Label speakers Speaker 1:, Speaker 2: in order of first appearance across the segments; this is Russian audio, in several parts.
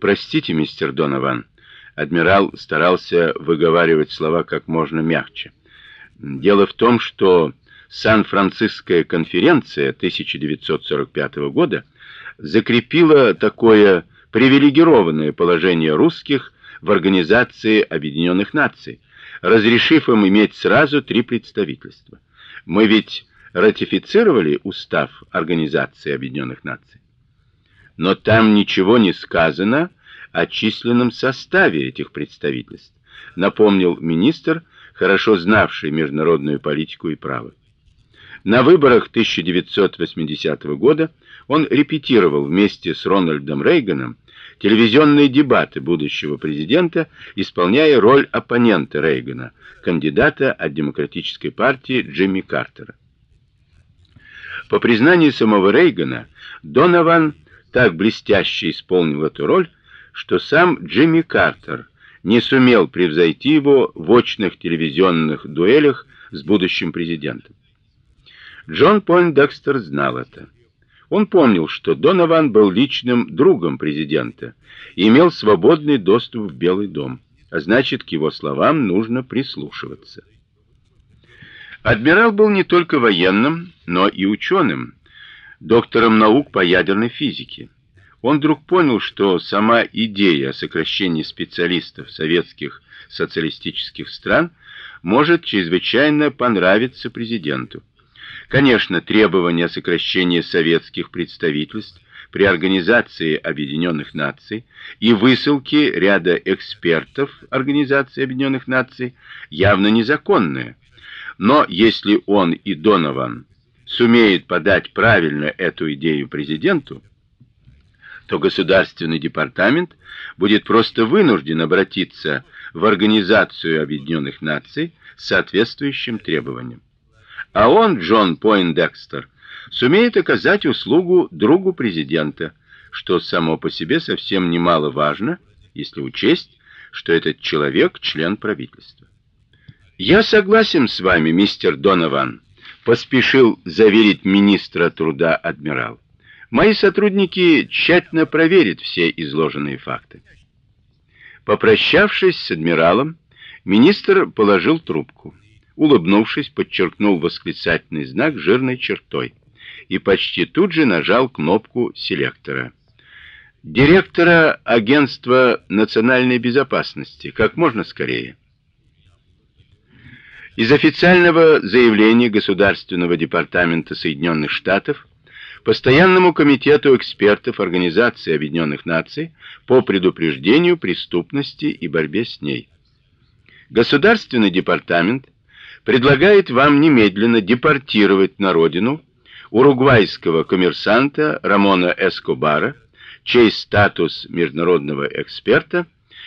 Speaker 1: Простите, мистер Донован. Адмирал старался выговаривать слова как можно мягче. Дело в том, что Сан-Франциская конференция 1945 года закрепила такое привилегированное положение русских в Организации Объединенных Наций, разрешив им иметь сразу три представительства. Мы ведь ратифицировали устав Организации Объединенных Наций. Но там ничего не сказано о численном составе этих представительств, напомнил министр, хорошо знавший международную политику и право. На выборах 1980 года он репетировал вместе с Рональдом Рейганом телевизионные дебаты будущего президента, исполняя роль оппонента Рейгана, кандидата от Демократической партии Джимми Картера. По признанию самого Рейгана, Донован так блестяще исполнил эту роль, что сам Джимми Картер не сумел превзойти его в очных телевизионных дуэлях с будущим президентом. Джон Пойндекстер знал это. Он помнил, что Донован был личным другом президента и имел свободный доступ в Белый дом, а значит, к его словам нужно прислушиваться. Адмирал был не только военным, но и ученым, доктором наук по ядерной физике. Он вдруг понял, что сама идея о сокращении специалистов советских социалистических стран может чрезвычайно понравиться президенту. Конечно, требования о сокращении советских представительств при Организации Объединенных Наций и высылки ряда экспертов Организации Объединенных Наций явно незаконные. Но если он и Донован сумеет подать правильно эту идею президенту, то государственный департамент будет просто вынужден обратиться в Организацию Объединенных Наций с соответствующим требованием а он, Джон Пойндекстер, сумеет оказать услугу другу президента, что само по себе совсем немаловажно, если учесть, что этот человек член правительства. Я согласен с вами, мистер Донован, поспешил заверить министра труда адмирал. Мои сотрудники тщательно проверят все изложенные факты. Попрощавшись с адмиралом, министр положил трубку улыбнувшись, подчеркнул восклицательный знак жирной чертой и почти тут же нажал кнопку селектора. Директора агентства национальной безопасности, как можно скорее. Из официального заявления Государственного департамента Соединенных Штатов Постоянному комитету экспертов Организации Объединенных Наций по предупреждению преступности и борьбе с ней. Государственный департамент предлагает вам немедленно депортировать на родину уругвайского коммерсанта Рамона Эскобара, чей статус международного эксперта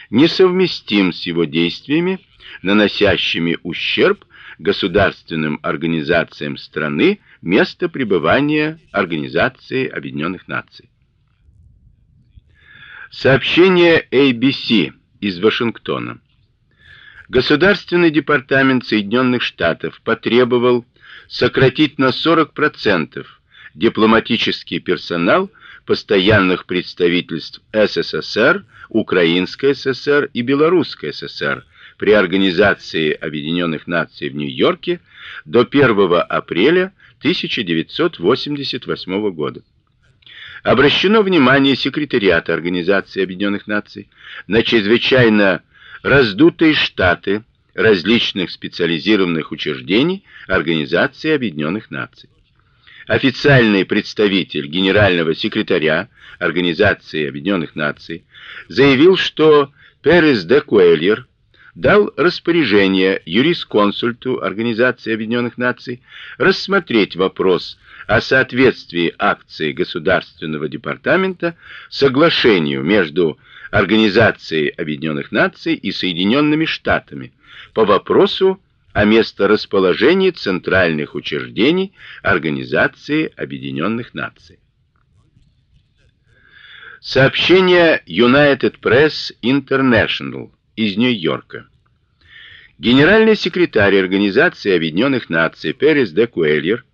Speaker 1: несовместим с его действиями, наносящими ущерб государственным организациям страны, место пребывания Организации Объединенных Наций. Сообщение ABC из Вашингтона. Государственный департамент Соединенных Штатов потребовал сократить на 40% дипломатический персонал постоянных представительств СССР, Украинской ССР и Белорусской ССР при Организации Объединенных Наций в Нью-Йорке до 1 апреля 1988 года. Обращено внимание секретариата Организации Объединенных Наций на чрезвычайно раздутые штаты различных специализированных учреждений Организации Объединенных Наций. Официальный представитель генерального секретаря Организации Объединенных Наций заявил, что Перес де Куэльер дал распоряжение юрисконсульту Организации Объединенных Наций рассмотреть вопрос о соответствии акции Государственного департамента соглашению между Организацией Объединенных Наций и Соединенными Штатами по вопросу о месторасположении центральных учреждений Организации Объединенных Наций. Сообщение United Press International из Нью-Йорка. Генеральный секретарь Организации Объединенных Наций Перес де Куэльер